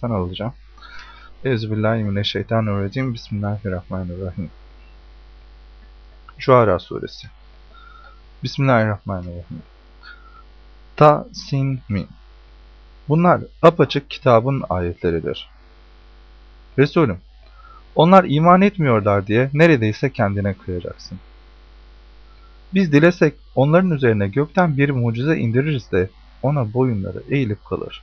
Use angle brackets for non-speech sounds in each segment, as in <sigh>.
Sen alacağım. Euzubillahimineşşeytanirracim. Bismillahirrahmanirrahim. Şuara suresi. Bismillahirrahmanirrahim. Ta, sin, min. Bunlar apaçık kitabın ayetleridir. Resulüm, onlar iman etmiyorlar diye neredeyse kendine kıyacaksın. Biz dilesek onların üzerine gökten bir mucize indiririz de ona boyunları eğilip kalır.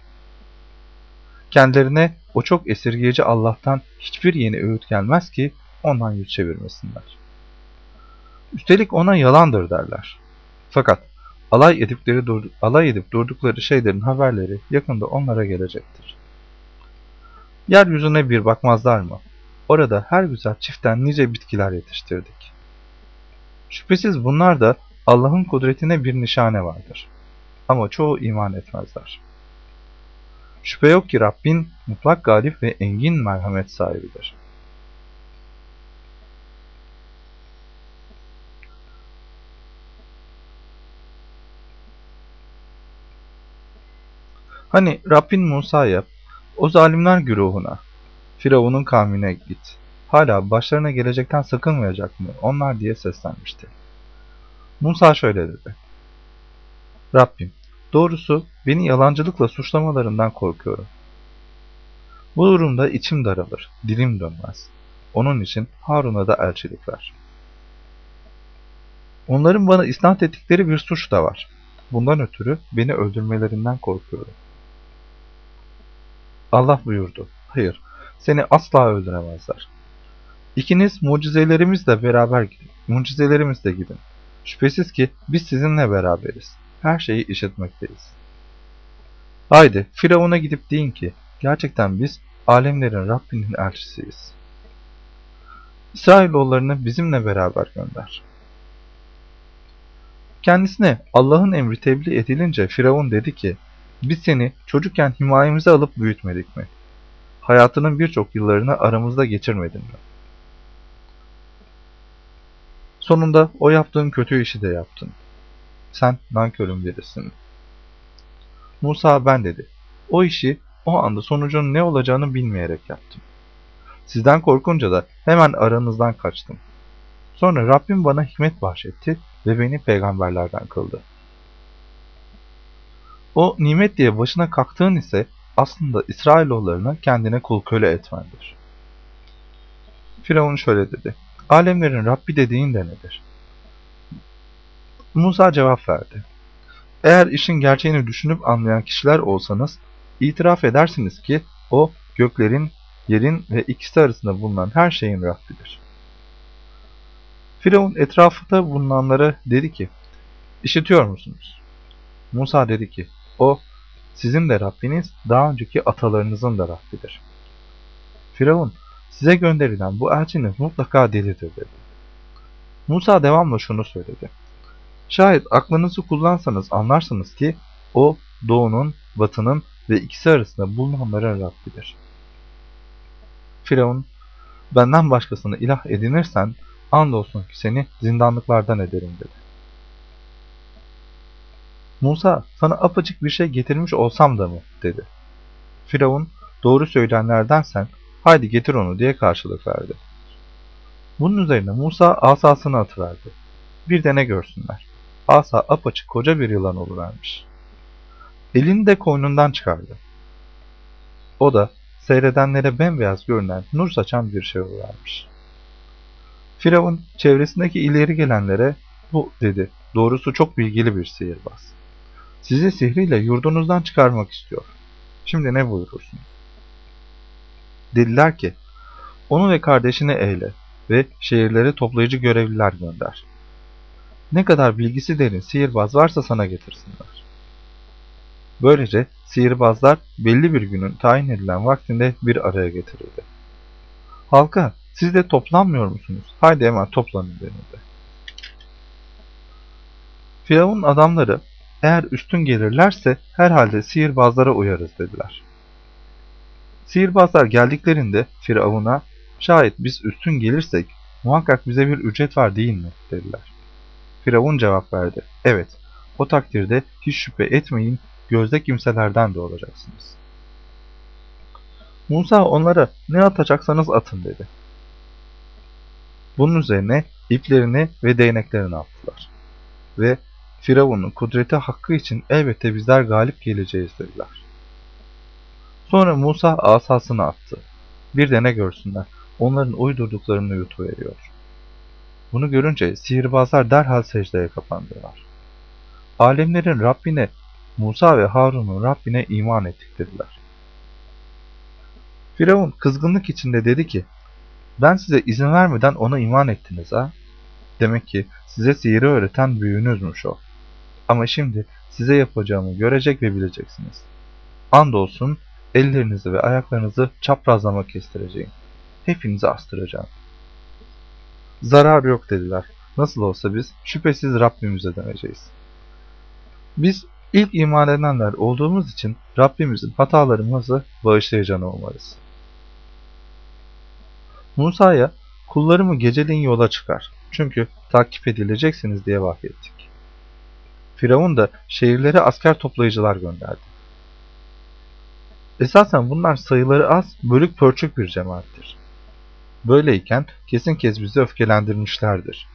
Kendilerine o çok esirgeyici Allah'tan hiçbir yeni öğüt gelmez ki ondan yüz çevirmesinler. Üstelik ona yalandır derler. Fakat alay edipleri dur alay edip durdukları şeylerin haberleri yakında onlara gelecektir. Yeryüzüne bir bakmazlar mı? Orada her güzel çiftten nice bitkiler yetiştirdik. Şüphesiz bunlar da Allah'ın kudretine bir nişane vardır. Ama çoğu iman etmezler. Şüphe yok ki Rabbin mutlak galip ve engin merhamet sahibidir. Hani Rabbin Musa'ya, o zalimler güruhuna, Firavun'un kavmine git. Hala başlarına gelecekten sakınmayacak mı onlar diye seslenmişti. Musa şöyle dedi. Rabbim, doğrusu beni yalancılıkla suçlamalarından korkuyorum. Bu durumda içim daralır, dilim dönmez. Onun için Harun'a da elçilik ver. Onların bana isnat ettikleri bir suç da var. Bundan ötürü beni öldürmelerinden korkuyorum. Allah buyurdu. Hayır, seni asla öldüremezler. İkiniz mucizelerimizle beraber gidin. Mucizelerimizle gidin. Şüphesiz ki biz sizinle beraberiz. Her şeyi işitmekteyiz. Haydi Firavun'a gidip deyin ki gerçekten biz alemlerin Rabbinin elçisiyiz. İsrailoğullarını bizimle beraber gönder. Kendisine Allah'ın emri tebliğ edilince Firavun dedi ki biz seni çocukken himayemize alıp büyütmedik mi? Hayatının birçok yıllarını aramızda geçirmedin mi? Sonunda o yaptığın kötü işi de yaptın. Sen nankörün birisin. Musa ben dedi. O işi o anda sonucun ne olacağını bilmeyerek yaptım. Sizden korkunca da hemen aranızdan kaçtım. Sonra Rabbim bana hikmet bahşetti ve beni peygamberlerden kıldı. O nimet diye başına kalktığın ise aslında İsrailoğullarını kendine kul köle etmendir. Firavun şöyle dedi. Alemlerin Rabbi dediğin de nedir? Musa cevap verdi. Eğer işin gerçeğini düşünüp anlayan kişiler olsanız, itiraf edersiniz ki o göklerin, yerin ve ikisi arasında bulunan her şeyin Rabbidir. Firavun etrafında bulunanlara dedi ki, İşitiyor musunuz? Musa dedi ki, o sizin de Rabbiniz, daha önceki atalarınızın da Rabbidir. Firavun, size gönderilen bu elçiniz mutlaka delidir dedi. Musa devamla şunu söyledi. Şayet aklınızı kullansanız anlarsınız ki o doğunun, batının ve ikisi arasında bulunanların Rabbidir. Firavun, benden başkasını ilah edinirsen andolsun ki seni zindanlıklardan ederim dedi. Musa, sana apaçık bir şey getirmiş olsam da mı? dedi. Firavun, doğru söyleyenlerdensen haydi getir onu diye karşılık verdi. Bunun üzerine Musa asasını atıverdi. Bir de ne görsünler. Asa apaçık koca bir yılan oluvermiş. Elini de koynundan çıkardı. O da seyredenlere bembeyaz görünen nur saçan bir şey oluvermiş. Firavun çevresindeki ileri gelenlere bu dedi. Doğrusu çok bilgili bir sihirbaz. Sizi sihriyle yurdunuzdan çıkarmak istiyor. Şimdi ne buyurursunuz? Dediler ki, onu ve kardeşini eyle ve şehirlere toplayıcı görevliler gönder. Ne kadar bilgisi derin sihirbaz varsa sana getirsinler. Böylece sihirbazlar belli bir günün tayin edilen vaktinde bir araya getirildi. Halka siz de toplanmıyor musunuz? Haydi hemen toplanın denildi. Firavun adamları eğer üstün gelirlerse herhalde sihirbazlara uyarız dediler. Sihirbazlar geldiklerinde Firavun'a şayet biz üstün gelirsek muhakkak bize bir ücret var değil mi dediler. Firavun cevap verdi. Evet o takdirde hiç şüphe etmeyin gözde kimselerden de olacaksınız. Musa onlara ne atacaksanız atın dedi. Bunun üzerine iplerini ve değneklerini attılar. Ve Firavun'un kudreti hakkı için elbette bizler galip geleceğiz dediler. Sonra Musa asasını attı. Bir de görsünler, onların uydurduklarını yutuveriyor. Bunu görünce sihirbazlar derhal secdeye kapandılar. Alemlerin Rabbine, Musa ve Harun'un Rabbine iman ettik dediler. Firavun kızgınlık içinde dedi ki, ben size izin vermeden ona iman ettiniz ha? Demek ki size sihiri öğreten büyüğünüzmüş o. Ama şimdi size yapacağımı görecek ve bileceksiniz. Andolsun ellerinizi ve ayaklarınızı çaprazlama kestireceğim. Hepinizi astıracağım. Zarar yok dediler. Nasıl olsa biz şüphesiz Rabbimize döneceğiz. Biz ilk iman edenler olduğumuz için Rabbimizin hatalarımızı bağışlayacağını umarız. Musa'ya kullarımı geceliğin yola çıkar. Çünkü takip edileceksiniz diye vahyettik. Firavun da şehirlere asker toplayıcılar gönderdi. Esasen bunlar sayıları az, bölük pörçük bir cemaattir. Böyleyken kesin kez bizi öfkelendirmişlerdir.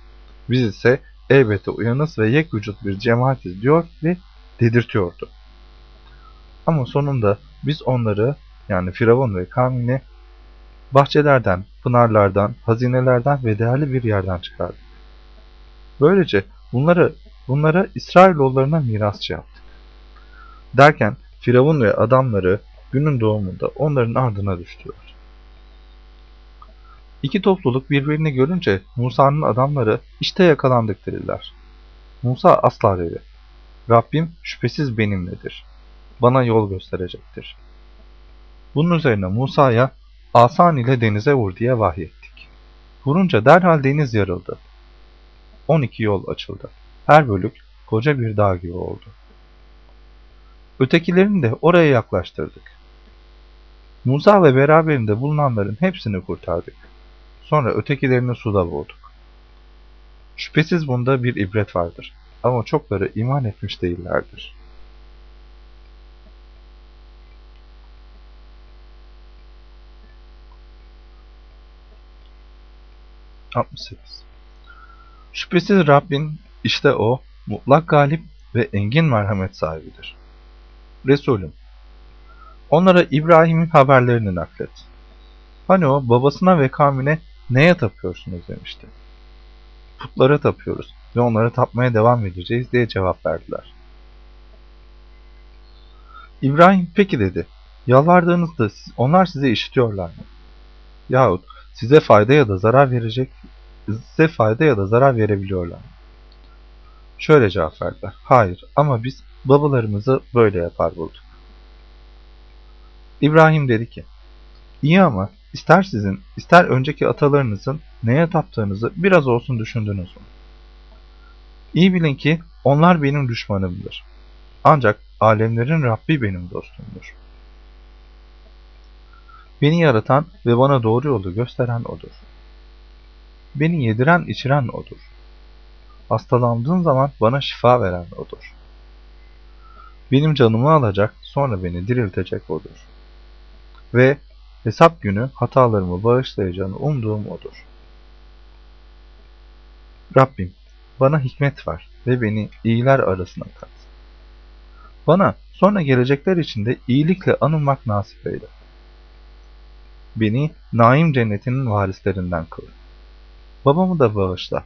Biz ise elbette uyanız ve yek vücut bir cemaatiz diyor ve dedirtiyordu. Ama sonunda biz onları yani Firavun ve kavmini bahçelerden, pınarlardan, hazinelerden ve değerli bir yerden çıkardık. Böylece bunları bunlara İsrailoğullarına mirasçı yaptık. Derken Firavun ve adamları günün doğumunda onların ardına düştüler. İki topluluk birbirini görünce Musa'nın adamları işte yakalandık dediler. Musa asla dedi. Rabbim şüphesiz benimledir. Bana yol gösterecektir. Bunun üzerine Musa'ya asan ile denize vur diye vahyettik. Vurunca derhal deniz yarıldı. 12 yol açıldı. Her bölük koca bir dağ gibi oldu. Ötekilerini de oraya yaklaştırdık. Musa ve beraberinde bulunanların hepsini kurtardık. Sonra ötekilerini suda boğduk. Şüphesiz bunda bir ibret vardır. Ama çokları iman etmiş değillerdir. Şüphesiz Rabbin işte o mutlak galip ve engin merhamet sahibidir. Resulüm Onlara İbrahim'in haberlerini naklet. Hani o babasına ve kavmine neye tapıyorsunuz demişti. Putlara tapıyoruz ve onlara tapmaya devam edeceğiz diye cevap verdiler. İbrahim peki dedi. Yalvardığınızda onlar size işitiyorlar mı? Yahut size fayda ya da zarar verecek, size fayda ya da zarar verebiliyorlar mı? Şöyle cevap verdiler. Hayır ama biz babalarımızı böyle yapar bulduk. İbrahim dedi ki, İyi ama ister sizin, ister önceki atalarınızın neye taptığınızı biraz olsun düşündünüz mü? İyi bilin ki onlar benim düşmanımdır. Ancak alemlerin Rabbi benim dostumdur. Beni yaratan ve bana doğru yolu gösteren O'dur. Beni yediren içiren O'dur. Hastalandığım zaman bana şifa veren O'dur. Benim canımı alacak, sonra beni diriltecek O'dur. Ve hesap günü hatalarımı bağışlayacağını umduğum O'dur. Rabbim, bana hikmet ver ve beni iyiler arasına kat. Bana sonra gelecekler içinde iyilikle anılmak nasip eyle. Beni naim cennetinin varislerinden kıl. Babamı da bağışla.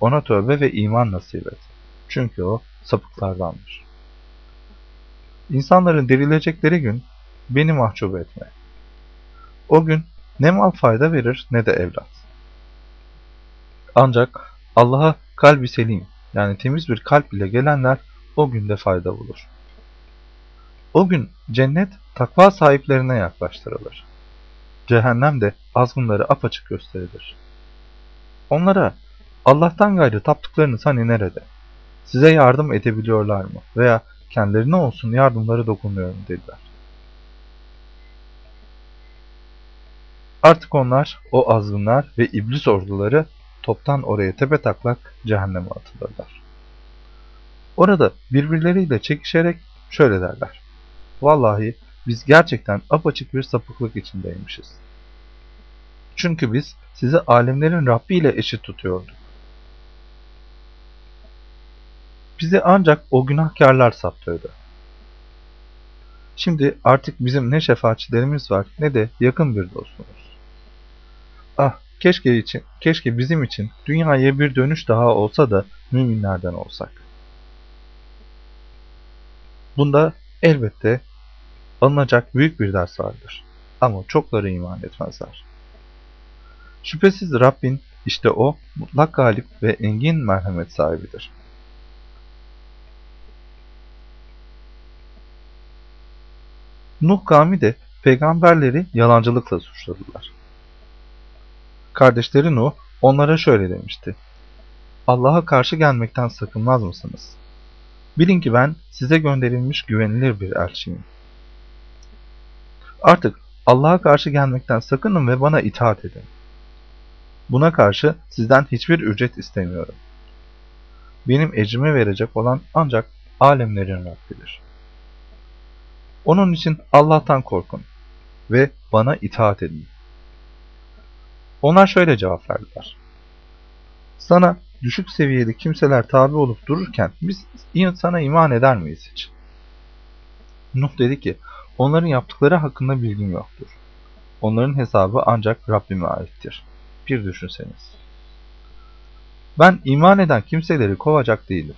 Ona tövbe ve iman nasip et. Çünkü o sapıklardandır. İnsanların dirilecekleri gün beni mahcup etme. O gün ne mal fayda verir ne de evlat. Ancak Allah'a kalbi selim yani temiz bir kalp ile gelenler o günde fayda bulur. O gün cennet takva sahiplerine yaklaştırılır. Cehennem de azgınları apaçık gösterilir. Onlara Allah'tan gayrı taptıklarınız hani nerede? Size yardım edebiliyorlar mı? Veya kendilerine olsun yardımları dokunuyor mu dediler. Artık onlar, o azgınlar ve iblis orduları toptan oraya tepe taklak cehenneme atılırlar. Orada birbirleriyle çekişerek şöyle derler. Vallahi biz gerçekten apaçık bir sapıklık içindeymişiz. Çünkü biz sizi alemlerin Rabbi ile eşit tutuyorduk. Bizi ancak o günahkarlar saptırdı. Şimdi artık bizim ne şefaatçilerimiz var ne de yakın bir dostumuz. Keşke için, keşke bizim için dünyaya bir dönüş daha olsa da müminlerden olsak. Bunda elbette alınacak büyük bir ders vardır. Ama çokları iman etmezler. Şüphesiz Rabbin işte o mutlak galip ve engin merhamet sahibidir. Nuh kavmi de peygamberleri yalancılıkla suçladılar. Kardeşleri Nuh onlara şöyle demişti. Allah'a karşı gelmekten sakınmaz mısınız? Bilin ki ben size gönderilmiş güvenilir bir elçiyim. Artık Allah'a karşı gelmekten sakının ve bana itaat edin. Buna karşı sizden hiçbir ücret istemiyorum. Benim ecrimi verecek olan ancak alemlerin Rabbidir. Onun için Allah'tan korkun ve bana itaat edin. Onlar şöyle cevap verdiler. Sana düşük seviyeli kimseler tabi olup dururken biz sana iman eder miyiz hiç? Nuh dedi ki, onların yaptıkları hakkında bilgim yoktur. Onların hesabı ancak Rabbime aittir. Bir düşünseniz. Ben iman eden kimseleri kovacak değilim.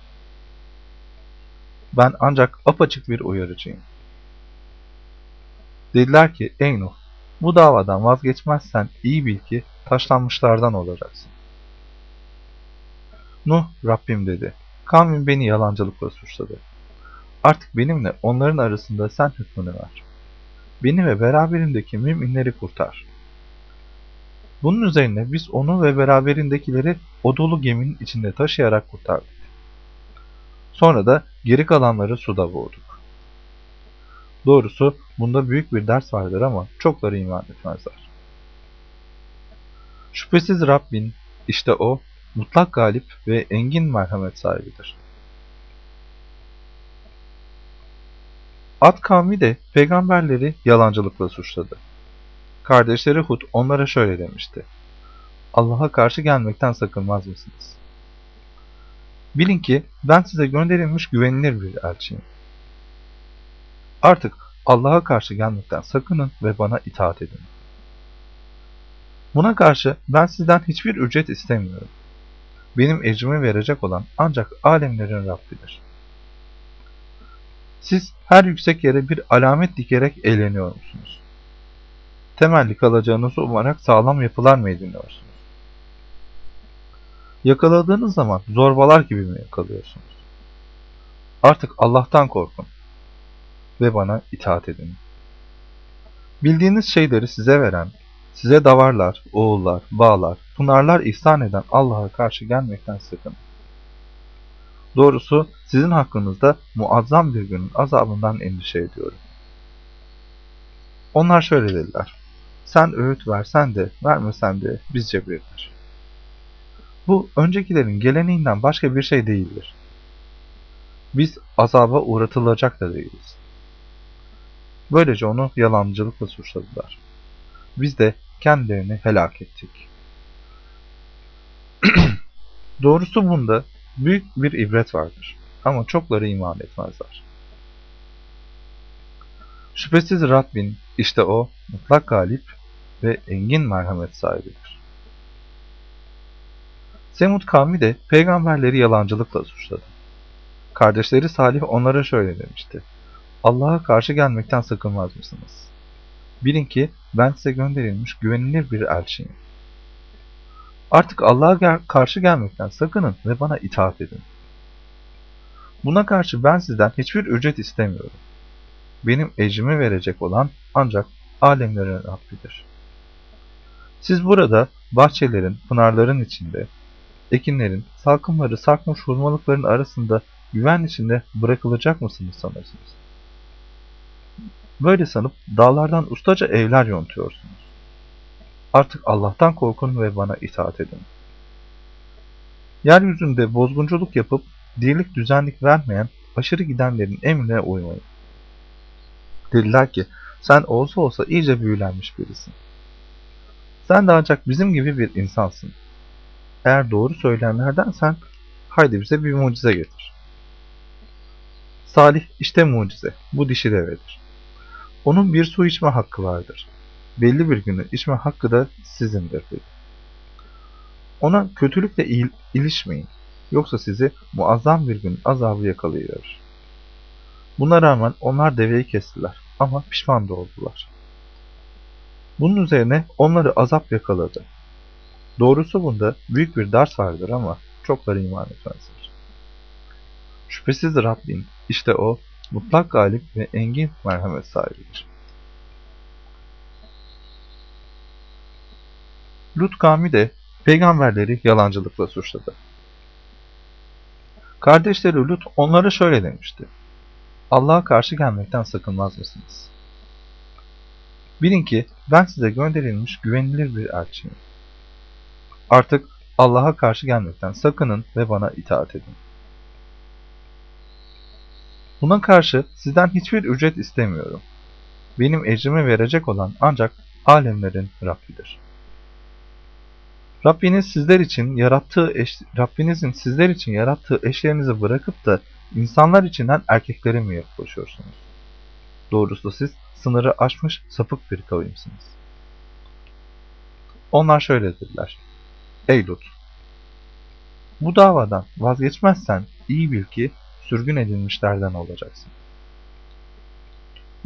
Ben ancak apaçık bir uyarıcıyım. Dediler ki, ey Nuh, bu davadan vazgeçmezsen iyi bil ki taşlanmışlardan olacaksın. Nuh, Rabbim dedi. Kavmin beni yalancılıkla suçladı. Artık benimle onların arasında sen hükmünü ver. Beni ve beraberimdeki müminleri kurtar. Bunun üzerine biz onu ve beraberindekileri o dolu geminin içinde taşıyarak kurtardık. Sonra da geri kalanları suda boğduk. Doğrusu bunda büyük bir ders vardır ama çokları iman etmezler. Şüphesiz Rabbin, işte O, mutlak galip ve engin merhamet sahibidir. Ad kavmi de peygamberleri yalancılıkla suçladı. Kardeşleri Hud onlara şöyle demişti. Allah'a karşı gelmekten sakınmaz mısınız? Bilin ki ben size gönderilmiş güvenilir bir elçiyim. Artık Allah'a karşı gelmekten sakının ve bana itaat edin. Buna karşı ben sizden hiçbir ücret istemiyorum. Benim ecrimi verecek olan ancak alemlerin Rabbidir. Siz her yüksek yere bir alamet dikerek eğleniyor musunuz? Temelli kalacağınızı umarak sağlam yapılar mı ediniyorsunuz? Yakaladığınız zaman zorbalar gibi mi yakalıyorsunuz? Artık Allah'tan korkun ve bana itaat edin. Bildiğiniz şeyleri size veren, size davarlar, oğullar, bağlar, pınarlar ihsan eden Allah'a karşı gelmekten sakın. Doğrusu sizin hakkınızda muazzam bir günün azabından endişe ediyorum. Onlar şöyle dediler. Sen öğüt versen de vermesen de bizce birdir. Bu öncekilerin geleneğinden başka bir şey değildir. Biz azaba uğratılacak da değiliz. Böylece onu yalancılıkla suçladılar. Biz de kendilerini helak ettik. <clears throat> Doğrusu bunda büyük bir ibret vardır. Ama çokları iman etmezler. Şüphesiz Rabbin işte o mutlak galip ve engin merhamet sahibidir. Semud kavmi de peygamberleri yalancılıkla suçladı. Kardeşleri Salih onlara şöyle demişti. Allah'a karşı gelmekten sakınmaz mısınız? Bilin ki ben size gönderilmiş güvenilir bir elçiyim. Artık Allah'a karşı gelmekten sakının ve bana itaat edin. Buna karşı ben sizden hiçbir ücret istemiyorum. Benim ecrimi verecek olan ancak alemlerin Rabbidir. Siz burada bahçelerin, pınarların içinde, ekinlerin, salkımları sarkmış hurmalıkların arasında güven içinde bırakılacak mısınız sanırsınız? Böyle sanıp dağlardan ustaca evler yontuyorsunuz. Artık Allah'tan korkun ve bana itaat edin. Yeryüzünde bozgunculuk yapıp dirlik düzenlik vermeyen aşırı gidenlerin emrine uymayın. Dediler ki sen olsa olsa iyice büyülenmiş birisin. Sen de ancak bizim gibi bir insansın. Eğer doğru söyleyenlerdensen haydi bize bir mucize getir. Salih işte mucize. Bu dişi devedir. Onun bir su içme hakkı vardır. Belli bir günü içme hakkı da sizindir dedi. Ona kötülükle il ilişmeyin. Yoksa sizi muazzam bir gün azabı yakalayıverir. Buna rağmen onlar deveyi kestiler ama pişman da oldular. Bunun üzerine onları azap yakaladı. Doğrusu bunda büyük bir ders vardır ama çokları iman etmezler. Şüphesiz Rabbin işte o mutlak galip ve engin merhamet sahibidir. Lut kavmi de peygamberleri yalancılıkla suçladı. Kardeşleri Lut onlara şöyle demişti. Allah'a karşı gelmekten sakınmaz mısınız? Bilin ki ben size gönderilmiş güvenilir bir elçiyim. Artık Allah'a karşı gelmekten sakının ve bana itaat edin. Buna karşı sizden hiçbir ücret istemiyorum. Benim ecrimi verecek olan ancak alemlerin Rabbidir. Rabbiniz sizler için yarattığı eş, Rabbinizin sizler için yarattığı eşlerinizi bırakıp da insanlar içinden erkekleri mi koşuyorsunuz? Doğrusu siz sınırı aşmış sapık bir kavimsiniz. Onlar şöyle dediler. Ey Lut! Bu davadan vazgeçmezsen iyi bil ki sürgün edilmişlerden olacaksın.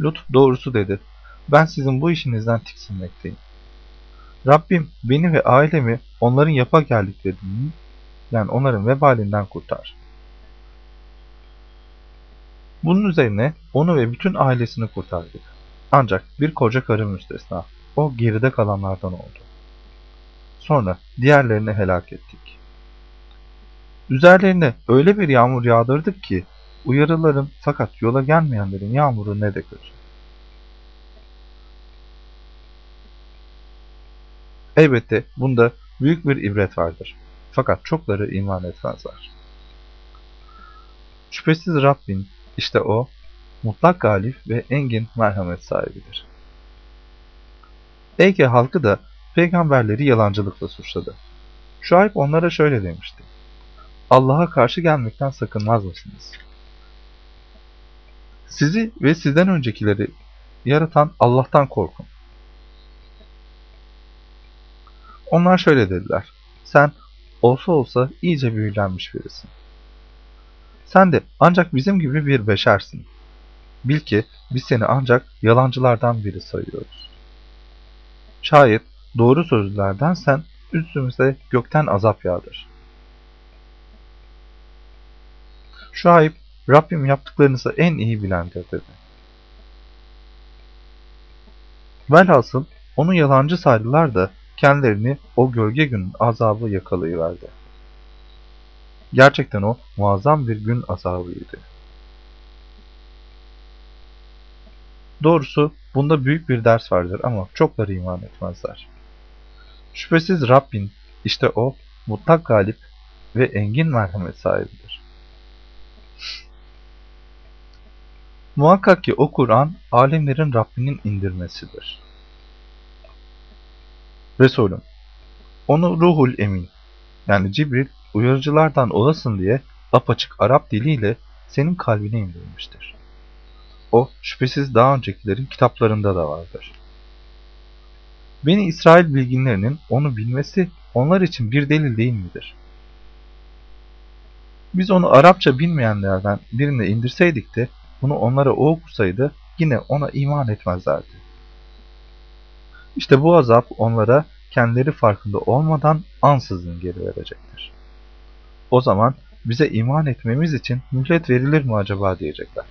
Lut doğrusu dedi. Ben sizin bu işinizden tiksinmekteyim. Rabbim beni ve ailemi onların yapa geldiklerini, yani onların vebalinden kurtar. Bunun üzerine onu ve bütün ailesini kurtardık. Ancak bir koca karı müstesna. O geride kalanlardan oldu. Sonra diğerlerini helak ettik. Üzerlerine öyle bir yağmur yağdırdık ki uyarıların fakat yola gelmeyenlerin yağmuru ne de kötü. Elbette bunda büyük bir ibret vardır. Fakat çokları iman etmezler. Şüphesiz Rabbin, işte O, mutlak galip ve engin merhamet sahibidir. Ege halkı da peygamberleri yalancılıkla suçladı. Şuayb onlara şöyle demişti. Allah'a karşı gelmekten sakınmaz mısınız? Sizi ve sizden öncekileri yaratan Allah'tan korkun. Onlar şöyle dediler. Sen olsa olsa iyice büyülenmiş birisin. Sen de ancak bizim gibi bir beşersin. Bil ki biz seni ancak yalancılardan biri sayıyoruz. Şayet doğru sözlülerden sen üstümüze gökten azap yağdır. Şuayb, Rabbim yaptıklarınızı en iyi bilendir dedi. Velhasıl onu yalancı saydılar da kendilerini o gölge günün azabı yakalayıverdi. Gerçekten o muazzam bir gün azabıydı. Doğrusu bunda büyük bir ders vardır ama çokları iman etmezler. Şüphesiz Rabbin, işte o, mutlak galip ve engin merhamet sahibidir. Muhakkak ki o Kur'an, alemlerin Rabbinin indirmesidir. Resulüm, onu ruhul emin, yani Cibril, uyarıcılardan olasın diye apaçık Arap diliyle senin kalbine indirmiştir. O şüphesiz daha öncekilerin kitaplarında da vardır. Beni İsrail bilginlerinin onu bilmesi onlar için bir delil değil midir? Biz onu Arapça bilmeyenlerden birine indirseydik de bunu onlara o okusaydı yine ona iman etmezlerdi. İşte bu azap onlara kendileri farkında olmadan ansızın geri verecektir. O zaman bize iman etmemiz için mühlet verilir mi acaba diyecekler.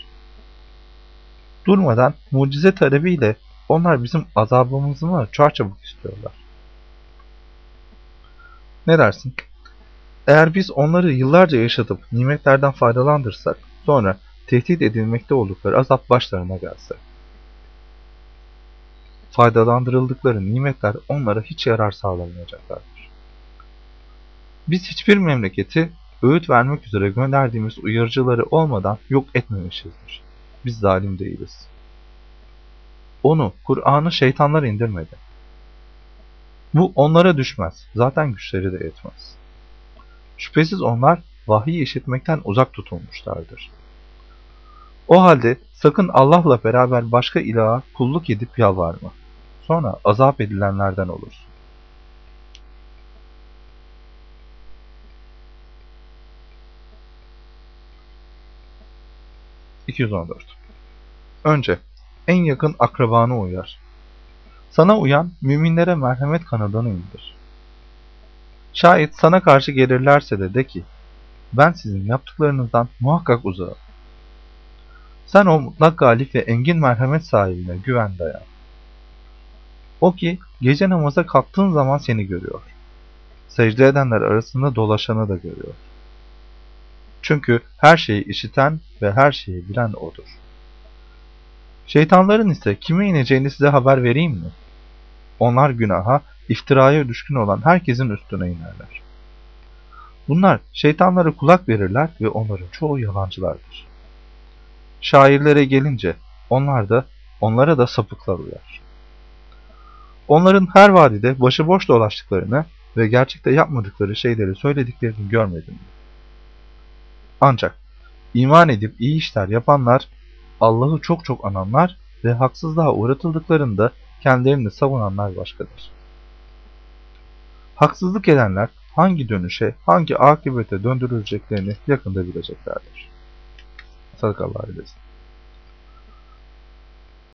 Durmadan mucize talebiyle onlar bizim azabımızı mı çarçabuk istiyorlar. Ne dersin? Eğer biz onları yıllarca yaşatıp nimetlerden faydalandırsak, sonra tehdit edilmekte oldukları azap başlarına gelse. Faydalandırıldıkları nimetler onlara hiç yarar sağlamayacaklardır. Biz hiçbir memleketi öğüt vermek üzere gönderdiğimiz uyarıcıları olmadan yok etmemişizdir. Biz zalim değiliz. Onu, Kur'an'ı şeytanlar indirmedi. Bu onlara düşmez. Zaten güçleri de yetmez. Şüphesiz onlar vahiy işitmekten uzak tutulmuşlardır. O halde sakın Allah'la beraber başka ilaha kulluk edip yalvarma. Sonra azap edilenlerden olursun. ...214 Önce en yakın akrabanı uyar. Sana uyan müminlere merhamet kanadını indir. Şayet sana karşı gelirlerse de de ki, ben sizin yaptıklarınızdan muhakkak uzağım. Sen o mutlak galip ve engin merhamet sahibine güven dayan. O ki gece namaza kalktığın zaman seni görüyor. Secde edenler arasında dolaşanı da görüyor. Çünkü her şeyi işiten ve her şeyi bilen O'dur. Şeytanların ise kime ineceğini size haber vereyim mi? Onlar günaha, iftiraya düşkün olan herkesin üstüne inerler. Bunlar şeytanlara kulak verirler ve onların çoğu yalancılardır. Şairlere gelince onlar da onlara da sapıklar uyar. Onların her vadide başıboş dolaştıklarını ve gerçekte yapmadıkları şeyleri söylediklerini görmedim. Ancak iman edip iyi işler yapanlar, Allah'ı çok çok ananlar ve haksızlığa uğratıldıklarında kendilerini savunanlar başkadır. Haksızlık edenler hangi dönüşe, hangi akıbete döndürüleceklerini yakında bileceklerdir. したからあれです。